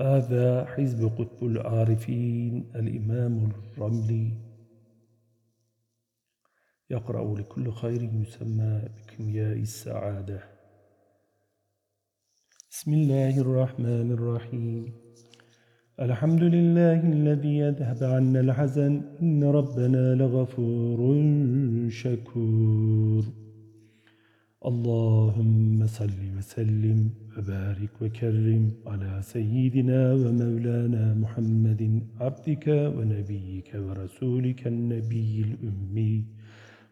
هذا حزب قطب العارفين الإمام الرملي. يقرأ لكل خير يسمى بكيمياء السعادة. بسم الله الرحمن الرحيم. الحمد لله الذي يذهب عنا الحزن إن ربنا لغفور شكور. اللهم صل وسلم وبارك وكرم على سيدنا ومولانا محمد عبدك ونبيك ورسولك النبي الأمي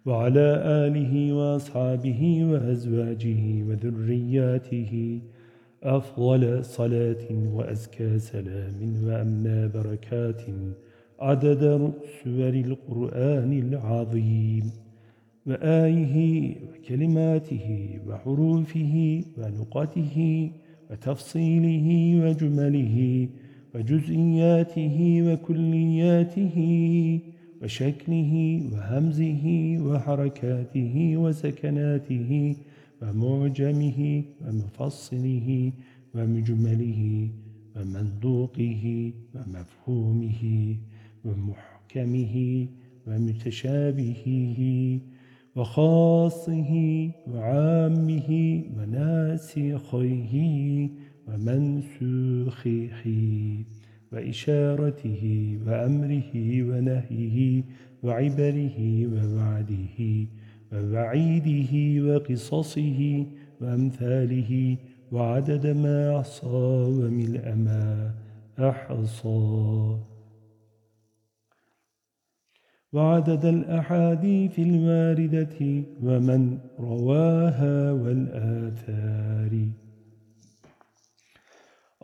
وعلى آله وأصحابه وأزواجه وذرياته. أفضل صلاة وأزكى سلام وأمنى بركات. عدد سور القرآن العظيم. وآيه وكلماته وحروفه ونقطه وتفصيله وجمله وجزئياته وكلياته وشكله وهمزه وحركاته وسكناته ومعجمه ومفصله ومجمله ومنطوقه ومفهومه ومحكمه ومتشابهه وخاصه وعامه وناسخه ومنسوخه وإشارته وأمره ونهيه وعبره ووعده ووعيده وقصصه وأمثاله وعدد ما أحصى وملء ما أحصى وعدد الأحاديث الواردة ومن رواها والآثار.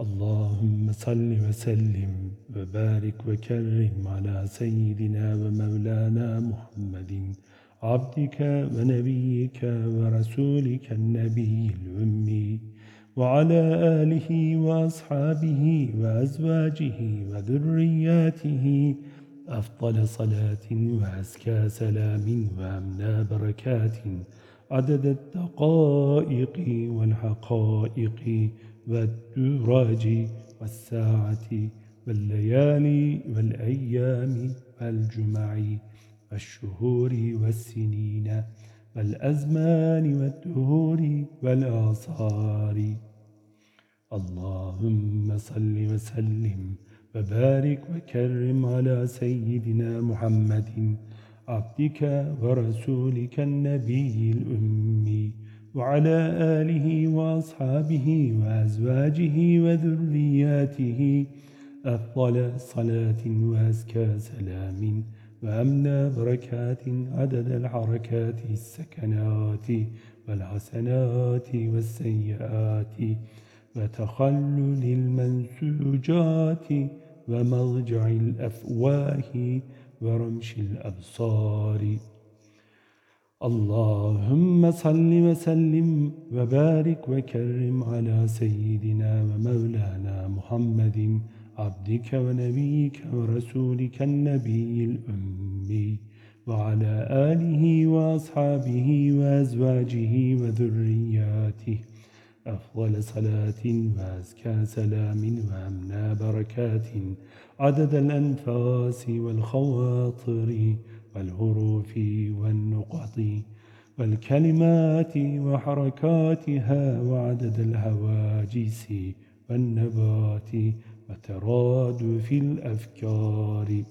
اللهم صل وسلم وبارك وكرم على سيدنا ومولانا محمد عبدك ونبيك ورسولك النبي الأمي وعلى آله وأصحابه وأزواجه وذرياته أفضل صلاة وأزكى سلام وأمنى بركات. عدد الدقائق والحقائق والدراج والساعة والليالي والأيام والجمع والشهور والسنين والأزمان والدهور والآثار. اللهم صل وسلم وبارك وكرم على سيدنا محمد عبدك ورسولك النبي الأمي وعلى آله وأصحابه وأزواجه وذرياته أفضل صلاة وأزكى سلام وأمنى بركات عدد الحركات السكنات والحسنات والسيئات وتخلل المنسوجات ومضجع الأفواه ورمش الأبصار. اللهم صل وسلم وبارك وكرم على سيدنا ومولانا محمد عبدك ونبيك ورسولك النبي الأمي وعلى آله وأصحابه وأزواجه وذرياته. أفضل صلاة وأزكى سلام وأمنى بركات. عدد الأنفاس والخواطر والهروف والنقط والكلمات وحركاتها وعدد الهواجس والنبات وترادف الأفكار.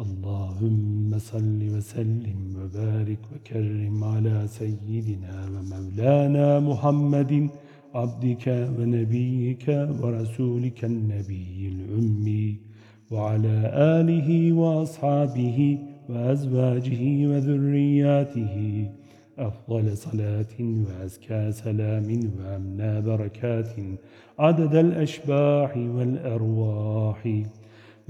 اللهم صل وسلم وبارك وكرم على سيدنا ومولانا محمد عبدك ونبيك ورسولك النبي الأمي وعلى آله وأصحابه وأزواجه وذرياته أفضل صلاة وأزكى سلام وأمنى بركات عدد الأشباح والأرواح.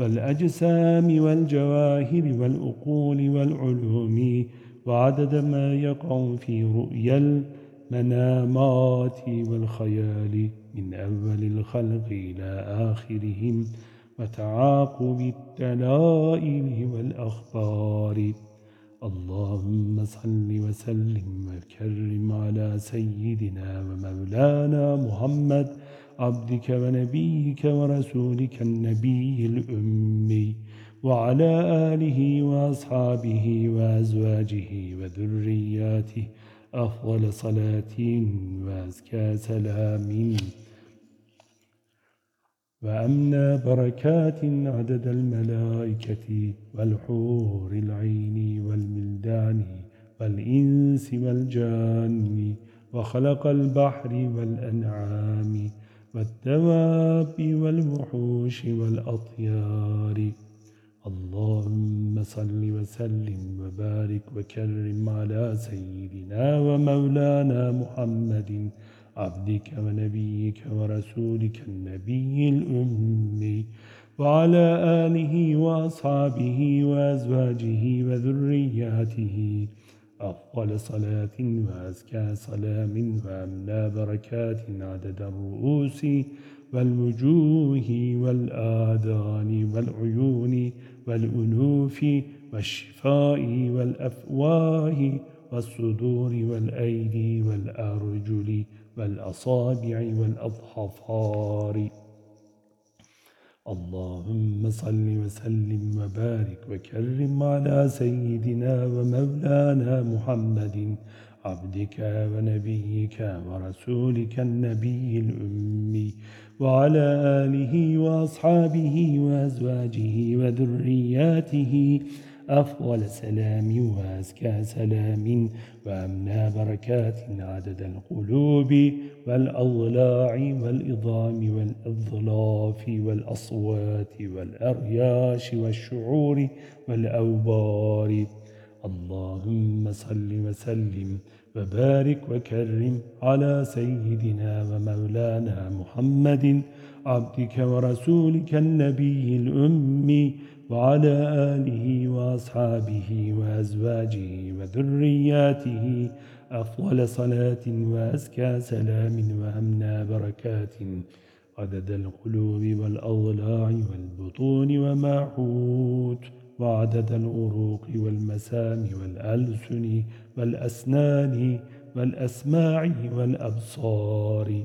والأجسام والجواهر والأقول والعلوم وعدد ما يقع في رؤيا المنامات والخيال من أول الخلق إلى آخرهم وتعاقب الدلائل والأخبار. اللهم صل وسلم وكرم على سيدنا ومولانا محمد عبدك ونبيك ورسولك النبي الأمي وعلى آله وأصحابه وأزواجه وذرياته أفضل صلاة وأزكى سلام. وأمنى بركات عدد الملائكة والحور العين والملدان والإنس والجان وخلق البحر والأنعام والدواب والوحوش والأطيار. اللهم صل وسلم وبارك وكرم على سيدنا ومولانا محمد عبدك ونبيك ورسولك النبي الأمي وعلى آله وأصحابه وأزواجه وذرياته. أفضل صلاة وأزكى سلام وأملا بركات عدد الرؤوس والوجوه والآذان والعيون والأنوف والشفاء والأفواه والصدور والأيدي والأرجل والأصابع والأظفار اللهم صل وسلم وبارك وكرم على سيدنا ومولانا محمد عبدك ونبيك ورسولك النبي الأمي وعلى آله وأصحابه وأزواجه وذرياته أفضل سلام وأزكى سلام وأمنى بركات عدد القلوب والأضلاع والإضام والإضلاف والأصوات والأرياش والشعور والأوبار. اللهم صل وسلم وبارك وكرم على سيدنا ومولانا محمد عبدك ورسولك النبي الأمي وعلى آله وأصحابه وأزواجه وذرياته أفضل صلاة وأزكى سلام وأمنى بركات عدد القلوب والأضلاع والبطون ومعوت وعدد الأروق والمسام والألسن والأسنان والأسماع والأبصار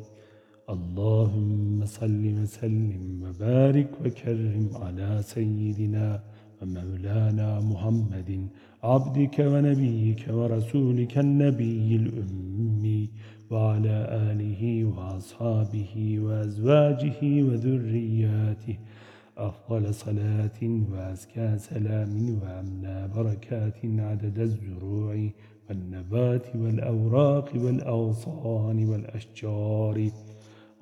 اللهم صل وسلم وبارك وكرم على سيدنا ومولانا محمد عبدك ونبيك ورسولك النبي الأمي وعلى آله وأصحابه وأزواجه وذرياته. أفضل صلاة وأزكى سلام وأمنى بركات عدد الزروع والنبات والأوراق والأغصان والأشجار.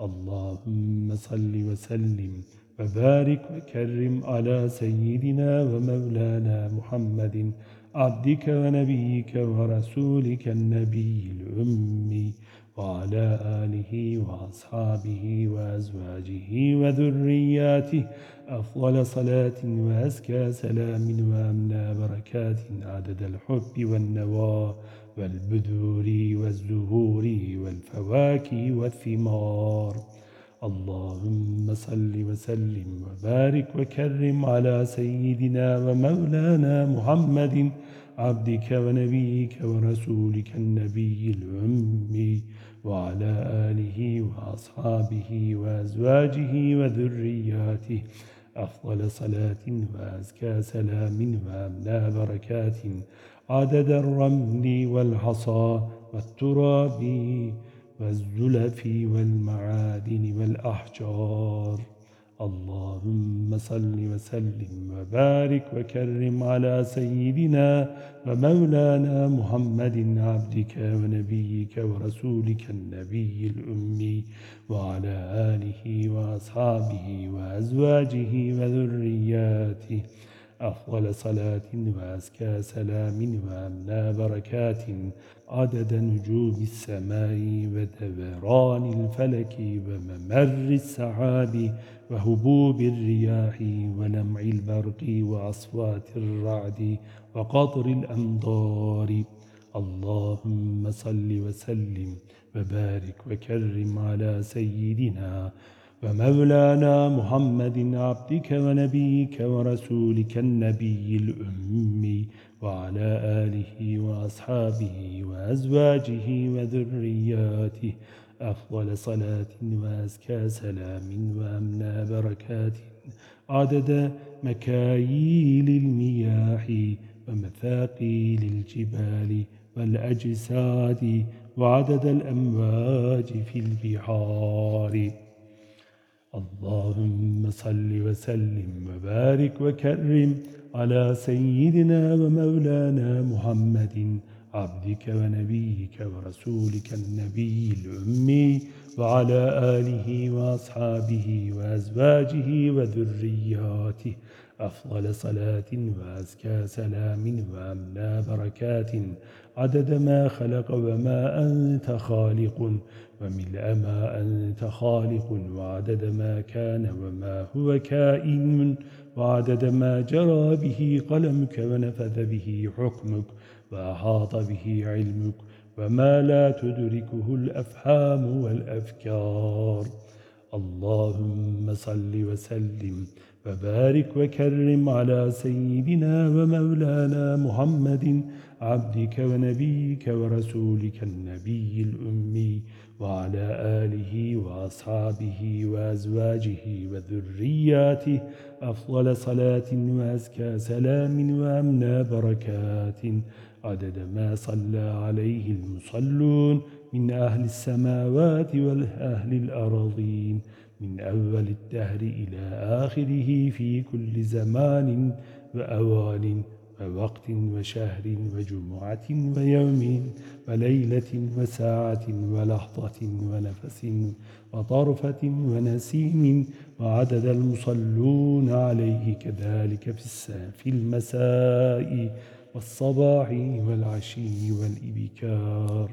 اللهم صل وسلم وبارك وكرم على سيدنا ومولانا محمد عبدك ونبيك ورسولك النبي الأمي وعلى آله وأصحابه وأزواجه وذرياته أفضل صلاة وأزكى سلام وأمنى بركات عدد الحب والنوى. والبذور والزهور والفواكه والثمار. اللهم صل وسلم وبارك وكرم على سيدنا ومولانا محمد عبدك ونبيك ورسولك النبي الأمي وعلى آله وأصحابه وأزواجه وذرياته. أفضل صلاة وأزكى سلام وأملا بركات. عدد الرمل والحصى والتراب والزلف والمعادن والأحجار. اللهم صل وسلم وبارك وكرم على سيدنا ومولانا محمد عبدك ونبيك ورسولك النبي الأمي وعلى آله وأصحابه وأزواجه وذرياته. أفضل صلاة وأزكى سلام وأمنى بركات عدد نجوم السماء ودوران الفلك وممر السحاب وهبوب الرياح ولمع البرق وأصوات الرعد وقطر الأمطار. اللهم صل وسلم وبارك وكرم على سيدنا ومولانا محمد عبدك ونبيك ورسولك النبي الأمي وعلى آله وأصحابه وأزواجه وذرياته أفضل صلاة وأزكى سلام وأمنى بركات عدد مكاييل المياه ومثاقيل الجبال والأجساد وعدد الأمواج في البحار. اللهم صل وسلم وبارك وكرم على سيدنا ومولانا محمد عبدك ونبيك ورسولك النبي الأمي وعلى آله وأصحابه وأزواجه وذرياته. أفضل صلاة وأزكى سلام وأمنى بركات. عدد ما خلق وما أنت خالق. وملء ما أنت خالق وعدد ما كان وما هو كائن؟ وعدد ما جرى به قلمك ونفذ به حكمك وأحاط به علمك وما لا تدركه الأفهام والأفكار. اللهم صل وسلم وبارك وكرم على سيدنا ومولانا محمد عبدك ونبيك ورسولك النبي الأمي. وعلى آله وأصحابه وأزواجه وذرياته أفضل صلاة وأزكى سلام وأمنى بركات. عدد ما صلى عليه المصلون من أهل السماوات والأهل الأرضين من أول الدهر إلى آخره في كل زمان وأوان. ووقت وشهر وجمعة ويوم وليلة وساعة ولحظة ونفس وطرفة ونسيم وعدد المصلون عليه كذلك في المساء والصباح والعشي والإبكار.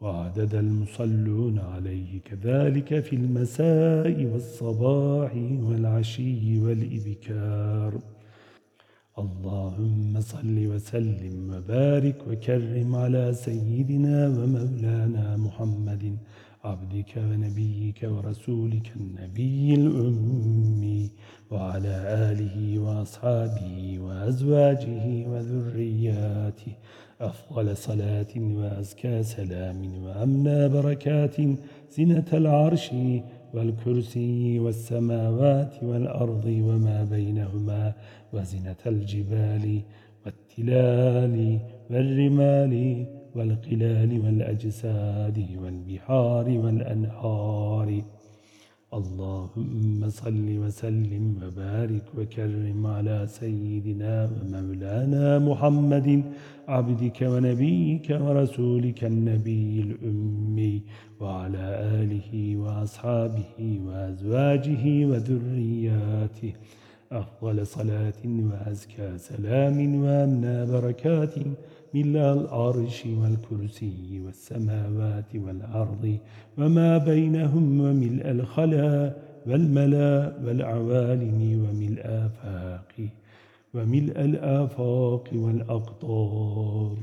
وعدد المصلون عليه كذلك في المساء والصباح والعشي والإبكار. اللهم صل وسلم وبارك وكرم على سيدنا ومولانا محمد عبدك ونبيك ورسولك النبي الأمي وعلى آله وأصحابه وأزواجه وذرياته. أفضل صلاة وأزكى سلام وأمنى بركات زنة العرش والكرسي والسماوات والأرض وما بينهما وزنة الجبال والتلال والرمال والقلال والأجساد والبحار والأنهار. اللهم صل وسلم وبارك وكرم على سيدنا ومولانا محمد عبدك ونبيك ورسولك النبي الأمي وعلى آله وأصحابه وأزواجه وذرياته. أفضل صلاة وأزكى سلام وأمنى بركات. ملا العرش والكرسي والسماوات والأرض وما بينهم وملء الخلا والملا والعوالم وملء آفاق وملء الآفاق والأقطار.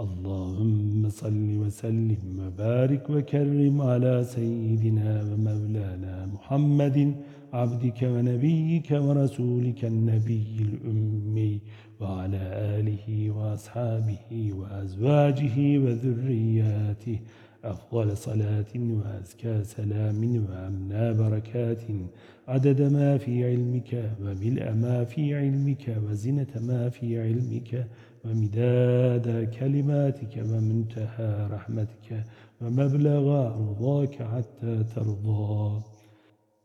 اللهم صل وسلم وبارك وكرم على سيدنا ومولانا محمد عبدك ونبيك ورسولك النبي الأمي. وعلى آله وأصحابه وأزواجه وذرياته أفضل صلاة وأزكى سلام وأمنى بركات. عدد ما في علمك وملء ما في علمك وزنة ما في علمك ومداد كلماتك ومنتهى رحمتك ومبلغ رضاك حتى ترضى.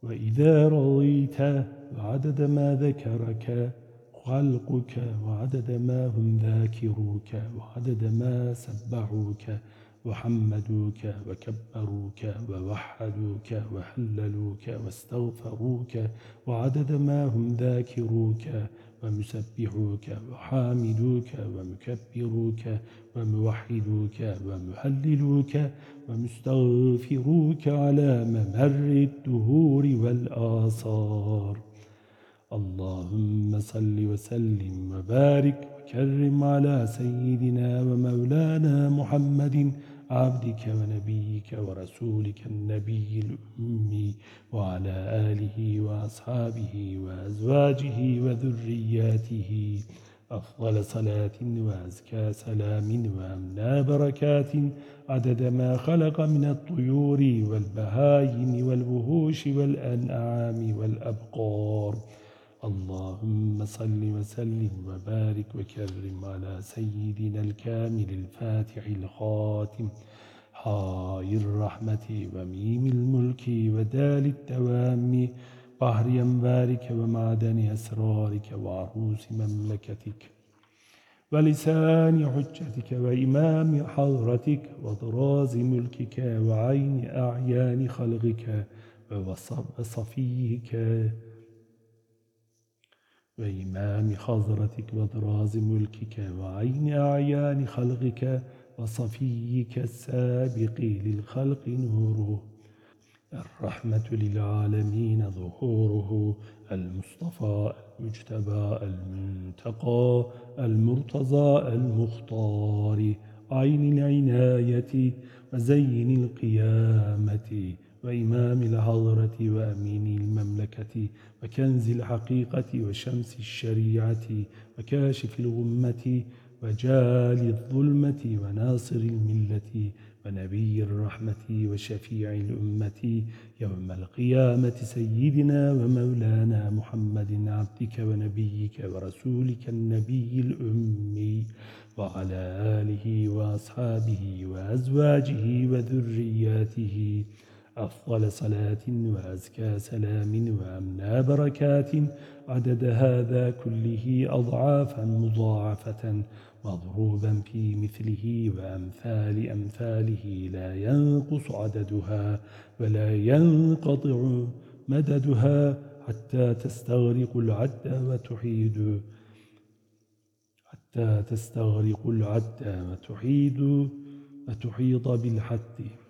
وإذا رضيت وعدد ما ذكرك خلقك وعدد ما هم ذاكروك وعدد ما سبحوك وحمدوك وكبروك ووحدوك وحللوك واستغفروك وعدد ما هم ذاكروك ومسبحوك وحامدوك ومكبروك وموحدوك ومحللوك ومستغفروك على ممر الدهور والآثار. اللهم صل وسلم وبارك وكرم على سيدنا ومولانا محمد عبدك ونبيك ورسولك النبي الأمي وعلى آله وأصحابه وأزواجه وذرياته. أفضل صلاة وأزكى سلام وأمنى بركات. عدد ما خلق من الطيور والبهايم والوهوش والأنعام والأبقار. اللهم صل وسلم وبارك وكرم على سيدنا الكامل الفاتح الخاتم حاي الرحمة وميم الملك ودال التوام بحر أنبارك ومعدن أسرارك وعروس مملكتك ولسان حجتك وإمام حضرتك وضراز ملكك وعين أعيان خلقك وصفيك وإمام حضرتك وضراز ملكك وعين أعيان خلقك وصفيك السابق للخلق نوره. الرحمة للعالمين ظهوره. المصطفى المجتبى المنتقى. المرتضى المختار. عين العناية وزين القيامة. وإمام الحضرة وأمين المملكة وكنز الحقيقة وشمس الشريعة وكاشف الغمة وجال الظلمة وناصر الملة ونبي الرحمة وشفيع الأمة يوم القيامة سيدنا ومولانا محمد عبدك ونبيك ورسولك النبي الأمي وعلى آله وأصحابه وأزواجه وذرياته أفضل صلاة وأزكى سلام وأمنى بركات. عدد هذا كله أضعافا مضاعفة مضروبا في مثله وأمثال أمثاله. لا ينقص عددها ولا ينقطع مددها حتى تستغرق العد وتحيد. حتى تستغرق العد وتحيد وتحيط بالحد.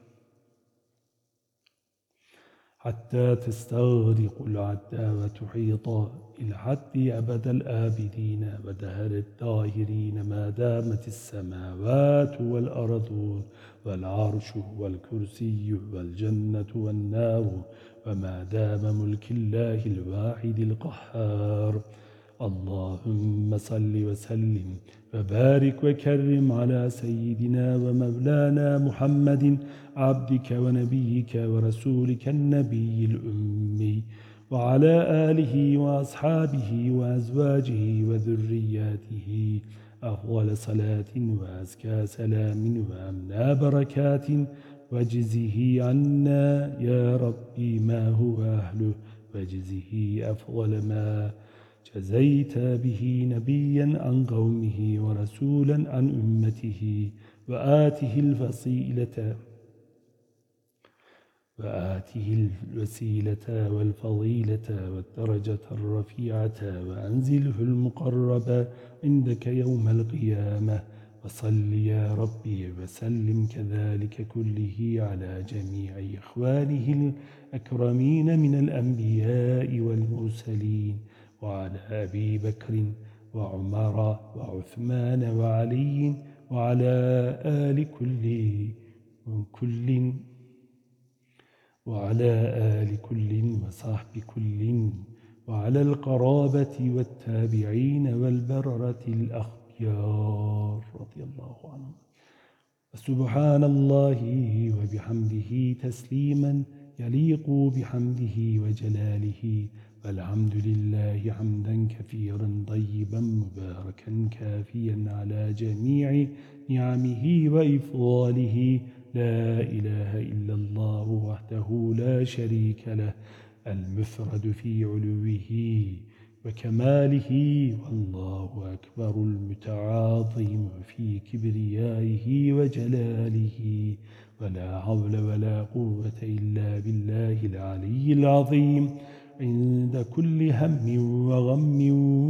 حتى تستغرق العد وتحيط بالحد أبد الآبدين ودهر الداهرين ما دامت السماوات والأرض والعرش والكرسي والجنة والنار وما دام ملك الله الواحد القهار. اللهم صل وسلم وبارك وكرم على سيدنا ومولانا محمد عبدك ونبيك ورسولك النبي الأمي وعلى آله وأصحابه وأزواجه وذرياته. أفضل صلاة وأزكى سلام وأمنى بركات. وجزه عنا يا ربي ما هو أهله وجزه أفضل ما جزيت به نبيا عن قومه ورسولا عن أمته وآته الفصيلة وآته الوسيلة والفضيلة والدرجة الرفيعة وأنزله المقرب عندك يوم القيامة. وصل يا ربي وسلم كذلك كله على جميع إخوانه الأكرمين من الأنبياء والمرسلين. وعلى أبي بكر وعمر وعثمان وعلي وعلى آل كل كل وعلى آل كل وصحب كل وعلى القرابة والتابعين والبررة الأخيار. رضي الله عنهم. سبحان الله وبحمده تسليما يليق بحمده وجلاله. والحمد لله حمدا كثيرا طيبا مباركا كافيا على جميع نعمه وإفضاله. لا إله إلا الله وحده لا شريك له. المفرد في علوه وكماله والله أكبر المتعاظم في كبريائه وجلاله. ولا حول ولا قوة إلا بالله العلي العظيم. عند كل هم وغم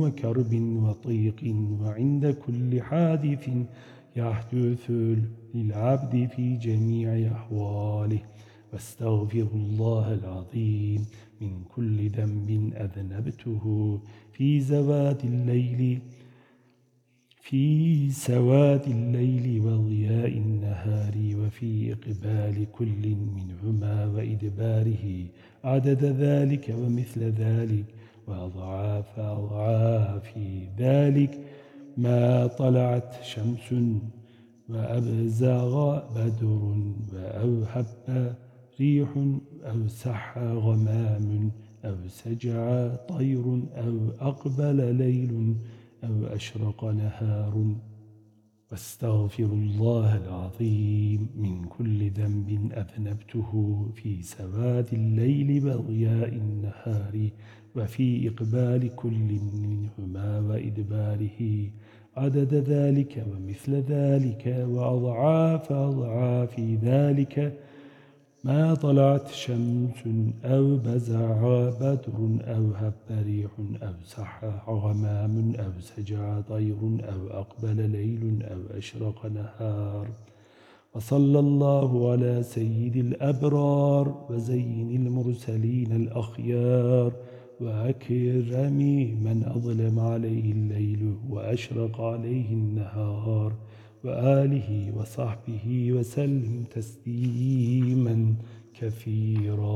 وكرب وطيق وعند كل حادث يحدث للعبد في جميع أحواله. واستغفر الله العظيم من كل ذنب أذنبته في زوات الليل في سواد الليل وضياء النهار وفي إقبال كل منهما وإدباره عدد ذلك ومثل ذلك وأضعاف أضعاف ذلك ما طلعت شمس وأبزغ بدر وأوهب ريح أو سح غمام أو سجع طير أو أقبل ليل أو أشرق نهار واستغفر الله العظيم من كل ذنب أذنبته في سواد الليل وضياء النهار وفي إقبال كل منهما وإدباره. عدد ذلك ومثل ذلك وأضعاف أضعاف ذلك ما طلعت شمس أو بزع بدر أو هب ريح أو سح غمام أو سجع طير أو أقبل ليل أو أشرق نهار. وصلى الله على سيد الأبرار وزين المرسلين الأخيار. وأكرم من أظلم عليه الليل وأشرق عليه النهار. وآله وصحبه وسلم تسليما كثيرا.